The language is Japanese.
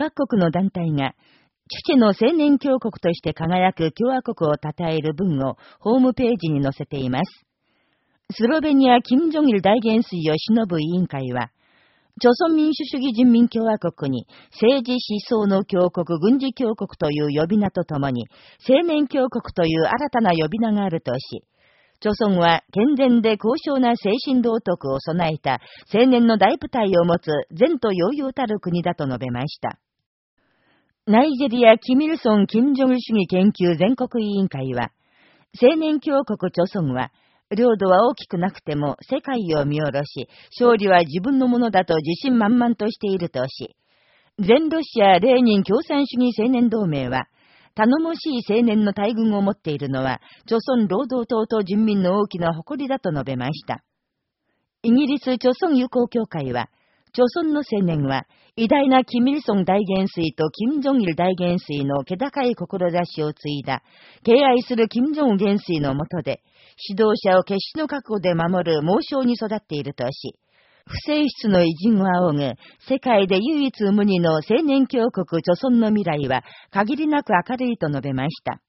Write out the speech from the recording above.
各国の団体が、父の青年強国として輝く共和国を称える文をホームページに載せています。スロベニア・金正日大元帥を忍ぶ委員会は、朝鮮民主主義人民共和国に政治思想の強国、軍事強国という呼び名とともに、青年強国という新たな呼び名があるとし、朝鮮は健全で高尚な精神道徳を備えた青年の大部隊を持つ善と悠々たる国だと述べました。ナイジェリア・キミルソン・キム・ジョン主義研究全国委員会は、青年強国朝鮮は、領土は大きくなくても世界を見下ろし、勝利は自分のものだと自信満々としているとし、全ロシア・レーニン共産主義青年同盟は、頼もしい青年の大軍を持っているのは、朝鮮労働党と人民の大きな誇りだと述べました。イギリス朝鮮友好協会は、朝鮮の青年は、偉大なキミルソン大元帥とキム・ジョンイル大元帥の気高い志を継いだ、敬愛するキム・ジョン元帥のもとで、指導者を決死の覚悟で守る猛将に育っているとし、不正室の偉人を仰ぐ、世界で唯一無二の青年強国朝鮮の未来は、限りなく明るいと述べました。